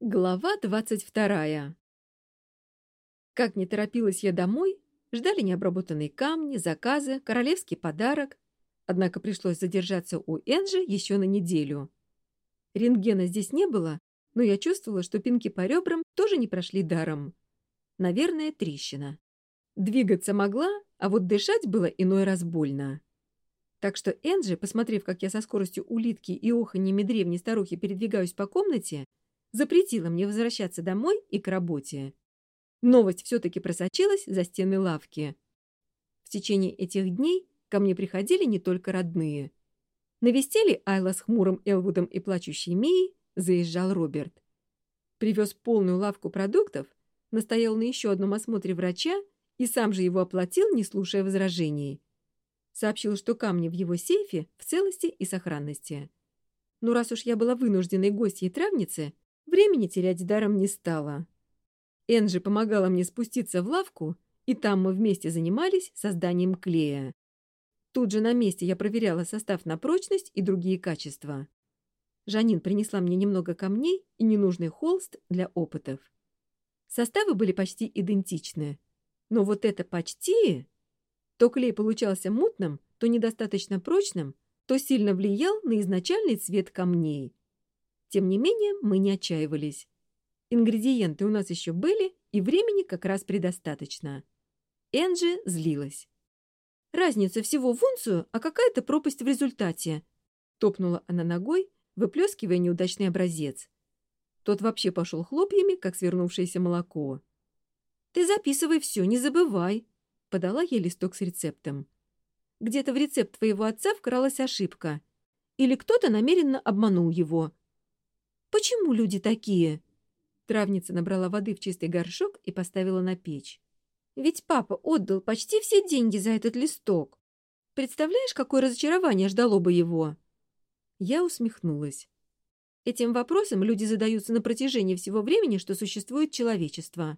Глава двадцать вторая Как не торопилась я домой, ждали необработанные камни, заказы, королевский подарок. Однако пришлось задержаться у Энджи еще на неделю. Рентгена здесь не было, но я чувствовала, что пинки по ребрам тоже не прошли даром. Наверное, трещина. Двигаться могла, а вот дышать было иной раз больно. Так что Энджи, посмотрев, как я со скоростью улитки и оханьями древней старухи передвигаюсь по комнате, запретила мне возвращаться домой и к работе. Новость все-таки просочилась за стены лавки. В течение этих дней ко мне приходили не только родные. Навестили Айла с хмурым Элвудом и плачущей Мией, заезжал Роберт. Привез полную лавку продуктов, настоял на еще одном осмотре врача и сам же его оплатил, не слушая возражений. Сообщил, что камни в его сейфе в целости и сохранности. Но раз уж я была вынужденной гостьей травницы, времени терять даром не стало. Энджи помогала мне спуститься в лавку, и там мы вместе занимались созданием клея. Тут же на месте я проверяла состав на прочность и другие качества. Жанин принесла мне немного камней и ненужный холст для опытов. Составы были почти идентичны. Но вот это «почти» то клей получался мутным, то недостаточно прочным, то сильно влиял на изначальный цвет камней. Тем не менее, мы не отчаивались. Ингредиенты у нас еще были, и времени как раз предостаточно. Энджи злилась. «Разница всего в унцию, а какая-то пропасть в результате!» Топнула она ногой, выплескивая неудачный образец. Тот вообще пошел хлопьями, как свернувшееся молоко. «Ты записывай все, не забывай!» Подала ей листок с рецептом. «Где-то в рецепт твоего отца вкралась ошибка. Или кто-то намеренно обманул его. Почему люди такие?» Травница набрала воды в чистый горшок и поставила на печь. «Ведь папа отдал почти все деньги за этот листок. Представляешь, какое разочарование ждало бы его?» Я усмехнулась. Этим вопросом люди задаются на протяжении всего времени, что существует человечество.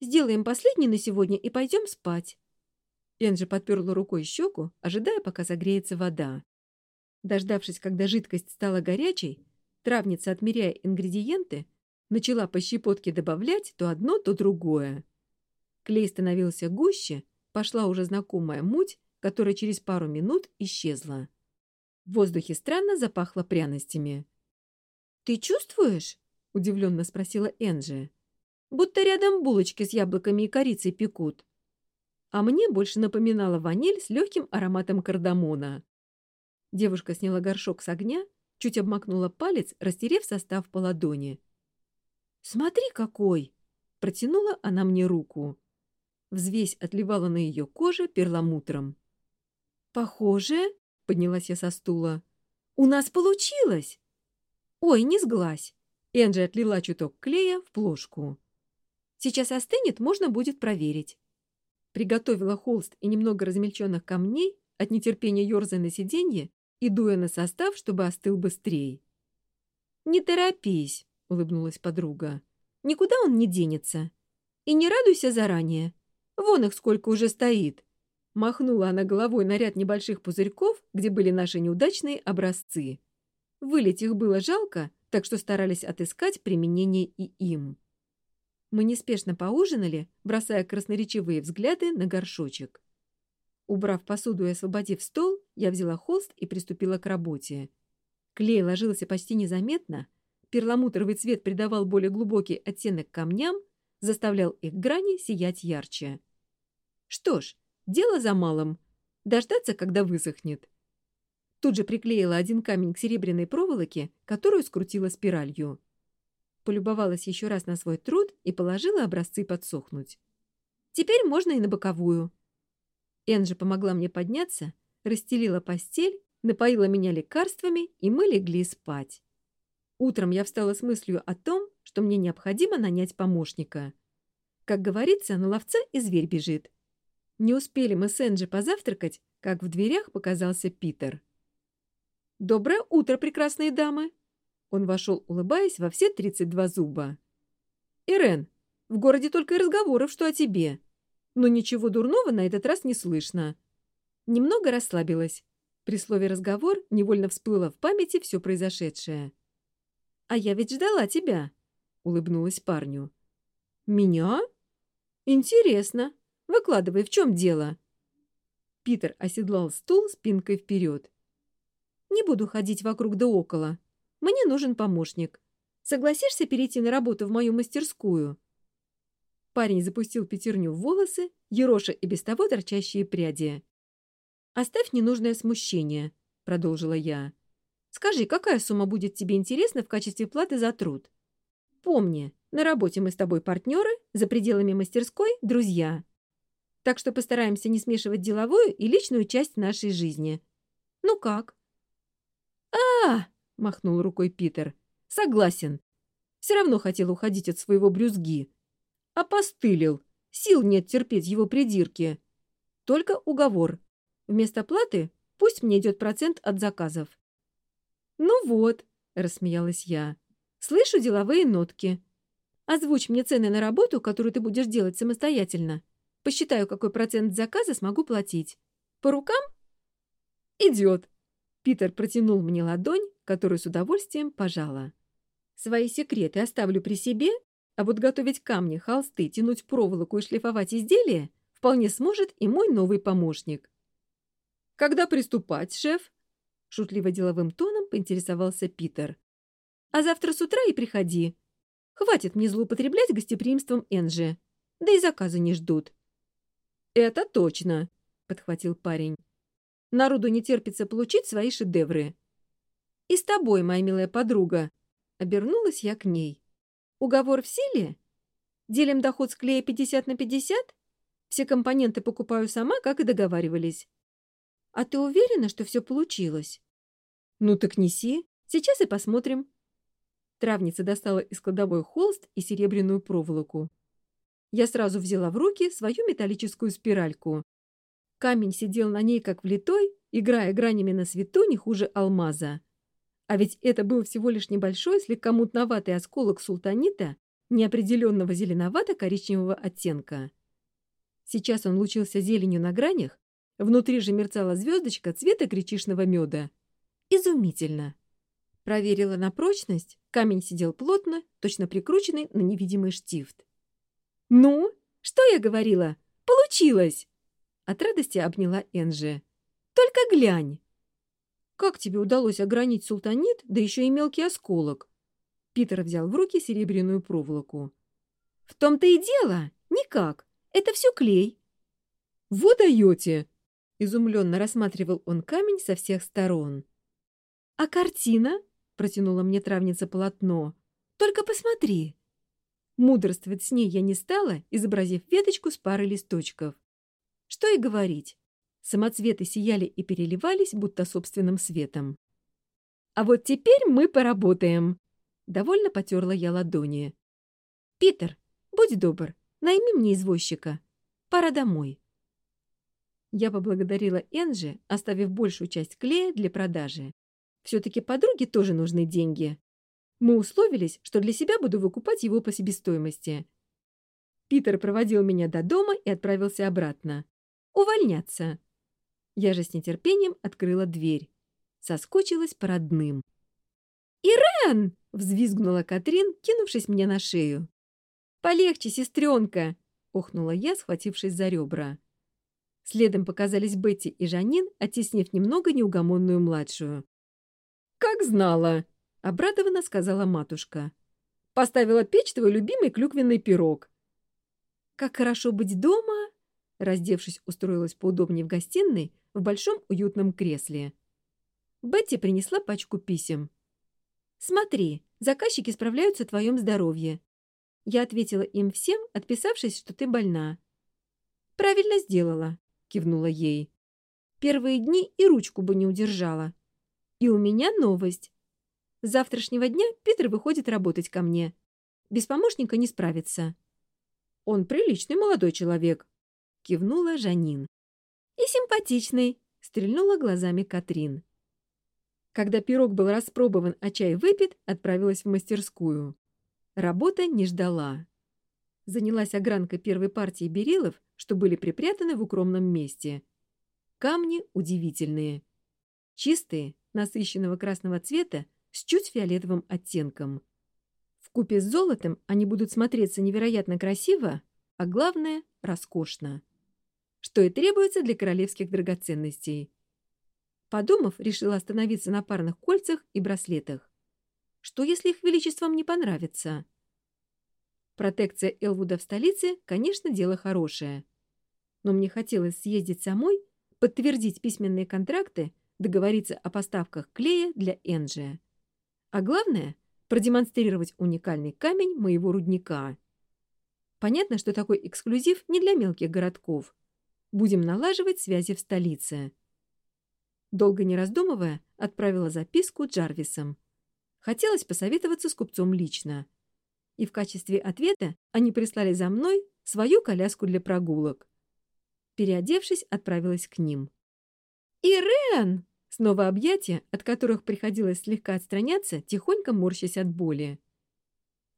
Сделаем последний на сегодня и пойдем спать. Энджи подперла рукой щеку, ожидая, пока согреется вода. Дождавшись, когда жидкость стала горячей, Травница, отмеряя ингредиенты, начала по щепотке добавлять то одно, то другое. Клей становился гуще, пошла уже знакомая муть, которая через пару минут исчезла. В воздухе странно запахло пряностями. «Ты чувствуешь?» — удивленно спросила Энджи. «Будто рядом булочки с яблоками и корицей пекут». А мне больше напоминала ваниль с легким ароматом кардамона. Девушка сняла горшок с огня, чуть обмакнула палец, растерев состав по ладони. «Смотри, какой!» — протянула она мне руку. Взвесь отливала на ее коже перламутром. «Похоже?» — поднялась я со стула. «У нас получилось!» «Ой, не сглазь!» Энджи отлила чуток клея в плошку. «Сейчас остынет, можно будет проверить». Приготовила холст и немного размельченных камней, от нетерпения ерзая на сиденье, и, дуя на состав, чтобы остыл быстрее. «Не торопись», — улыбнулась подруга. «Никуда он не денется. И не радуйся заранее. Вон их сколько уже стоит». Махнула она головой на ряд небольших пузырьков, где были наши неудачные образцы. Вылить их было жалко, так что старались отыскать применение и им. Мы неспешно поужинали, бросая красноречивые взгляды на горшочек. Убрав посуду и освободив стол, я взяла холст и приступила к работе. Клей ложился почти незаметно, перламутровый цвет придавал более глубокий оттенок камням, заставлял их грани сиять ярче. Что ж, дело за малым. Дождаться, когда высохнет. Тут же приклеила один камень к серебряной проволоке, которую скрутила спиралью. Полюбовалась еще раз на свой труд и положила образцы подсохнуть. Теперь можно и на боковую. Энджи помогла мне подняться, расстелила постель, напоила меня лекарствами, и мы легли спать. Утром я встала с мыслью о том, что мне необходимо нанять помощника. Как говорится, на ловца и зверь бежит. Не успели мы с Энджи позавтракать, как в дверях показался Питер. «Доброе утро, прекрасные дамы!» Он вошел, улыбаясь во все тридцать два зуба. «Ирен, в городе только и разговоров, что о тебе но ничего дурного немного расслабилась. При слове «разговор» невольно всплыло в памяти все произошедшее. «А я ведь ждала тебя», — улыбнулась парню. «Меня? Интересно. Выкладывай, в чем дело?» Питер оседлал стул спинкой вперед. «Не буду ходить вокруг да около. Мне нужен помощник. Согласишься перейти на работу в мою мастерскую?» Парень запустил пятерню в волосы, ероша и без того торчащие пряди. «Оставь ненужное смущение», — продолжила я. «Скажи, какая сумма будет тебе интересна в качестве платы за труд? Помни, на работе мы с тобой партнеры, за пределами мастерской — друзья. Так что постараемся не смешивать деловую и личную часть нашей жизни. Ну как?» «А-а-а!» — махнул рукой Питер. «Согласен. Все равно хотел уходить от своего брюзги. Опостылил. Сил нет терпеть его придирки. Только уговор. Вместо платы пусть мне идет процент от заказов. «Ну вот», — рассмеялась я, — «слышу деловые нотки. Озвучь мне цены на работу, которую ты будешь делать самостоятельно. Посчитаю, какой процент заказа смогу платить. По рукам?» «Идет», — Питер протянул мне ладонь, которую с удовольствием пожала. «Свои секреты оставлю при себе, а вот готовить камни, холсты, тянуть проволоку и шлифовать изделия вполне сможет и мой новый помощник». Когда приступать, шеф?» Шутливо деловым тоном поинтересовался Питер. «А завтра с утра и приходи. Хватит мне злоупотреблять гостеприимством Энджи. Да и заказы не ждут». «Это точно», — подхватил парень. «Народу не терпится получить свои шедевры». «И с тобой, моя милая подруга», — обернулась я к ней. «Уговор в силе? Делим доход с клея 50 на 50? Все компоненты покупаю сама, как и договаривались. А ты уверена, что все получилось? Ну так неси. Сейчас и посмотрим. Травница достала из кладовой холст и серебряную проволоку. Я сразу взяла в руки свою металлическую спиральку. Камень сидел на ней как влитой, играя гранями на свету не хуже алмаза. А ведь это был всего лишь небольшой, слегка мутноватый осколок султанита неопределенного зеленовато-коричневого оттенка. Сейчас он лучился зеленью на гранях, внутри же мерцала звездочка цвета гречишного меда. Изумительно! Проверила на прочность, камень сидел плотно, точно прикрученный на невидимый штифт. «Ну, что я говорила? Получилось!» От радости обняла Энджи. «Только глянь!» «Как тебе удалось огранить султанит, да еще и мелкий осколок?» Питер взял в руки серебряную проволоку. «В том-то и дело! Никак! Это все клей!» Вот даете!» изумленно рассматривал он камень со всех сторон. «А картина?» — протянула мне травница полотно. «Только посмотри!» Мудрствовать с ней я не стала, изобразив веточку с парой листочков. Что и говорить. Самоцветы сияли и переливались, будто собственным светом. «А вот теперь мы поработаем!» Довольно потерла я ладони. «Питер, будь добр, найми мне извозчика. Пора домой». Я поблагодарила Энджи, оставив большую часть клея для продажи. Все-таки подруге тоже нужны деньги. Мы условились, что для себя буду выкупать его по себестоимости. Питер проводил меня до дома и отправился обратно. Увольняться. Я же с нетерпением открыла дверь. Соскучилась по родным. «Ирен!» — взвизгнула Катрин, кинувшись мне на шею. «Полегче, сестренка!» — охнула я, схватившись за ребра. Следом показались Бетти и Жанин, оттеснив немного неугомонную младшую. «Как знала!» — обрадованно сказала матушка. «Поставила печь твой любимый клюквенный пирог». «Как хорошо быть дома!» Раздевшись, устроилась поудобнее в гостиной в большом уютном кресле. Бетти принесла пачку писем. «Смотри, заказчики справляются о твоем здоровье». Я ответила им всем, отписавшись, что ты больна. «Правильно сделала кивнула ей. Первые дни и ручку бы не удержала. И у меня новость. С завтрашнего дня Питер выходит работать ко мне. Без помощника не справится. Он приличный молодой человек, кивнула Жанин. И симпатичный, стрельнула глазами Катрин. Когда пирог был распробован, а чай выпит, отправилась в мастерскую. Работа не ждала. Занялась огранкой первой партии берилов, что были припрятаны в укромном месте. Камни удивительные. Чистые, насыщенного красного цвета, с чуть фиолетовым оттенком. В купе с золотом они будут смотреться невероятно красиво, а главное – роскошно. Что и требуется для королевских драгоценностей. Подумав, решила остановиться на парных кольцах и браслетах. Что, если их величеством не понравится? Протекция Элвуда в столице, конечно, дело хорошее. Но мне хотелось съездить самой, подтвердить письменные контракты, договориться о поставках клея для Энджи. А главное – продемонстрировать уникальный камень моего рудника. Понятно, что такой эксклюзив не для мелких городков. Будем налаживать связи в столице. Долго не раздумывая, отправила записку Джарвисом. Хотелось посоветоваться с купцом лично. И в качестве ответа они прислали за мной свою коляску для прогулок. переодевшись, отправилась к ним. «Ирен!» Снова объятия, от которых приходилось слегка отстраняться, тихонько морщась от боли.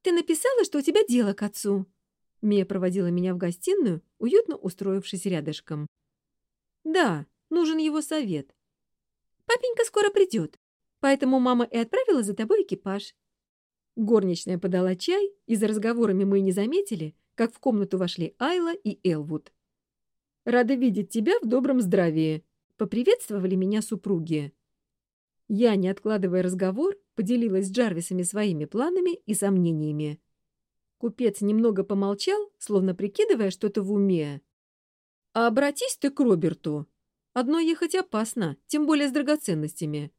«Ты написала, что у тебя дело к отцу?» Мия проводила меня в гостиную, уютно устроившись рядышком. «Да, нужен его совет». «Папенька скоро придет, поэтому мама и отправила за тобой экипаж». Горничная подала чай, и за разговорами мы не заметили, как в комнату вошли Айла и Элвуд. «Рада видеть тебя в добром здравии», — поприветствовали меня супруги. Я, не откладывая разговор, поделилась с Джарвисами своими планами и сомнениями. Купец немного помолчал, словно прикидывая что-то в уме. «А обратись ты к Роберту. Одно ехать опасно, тем более с драгоценностями.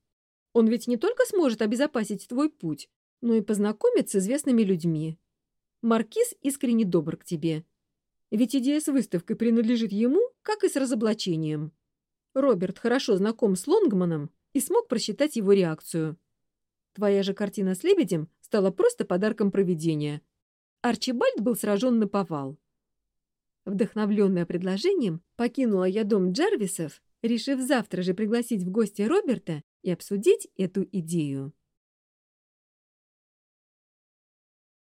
Он ведь не только сможет обезопасить твой путь, но и познакомить с известными людьми. Маркиз искренне добр к тебе. Ведь идея с выставкой принадлежит ему, как и с разоблачением. Роберт хорошо знаком с Лонгманом и смог просчитать его реакцию. Твоя же картина с лебедем стала просто подарком проведения. Арчибальд был сражен на повал. Вдохновленная предложением, покинула я дом Джарвисов, решив завтра же пригласить в гости Роберта и обсудить эту идею.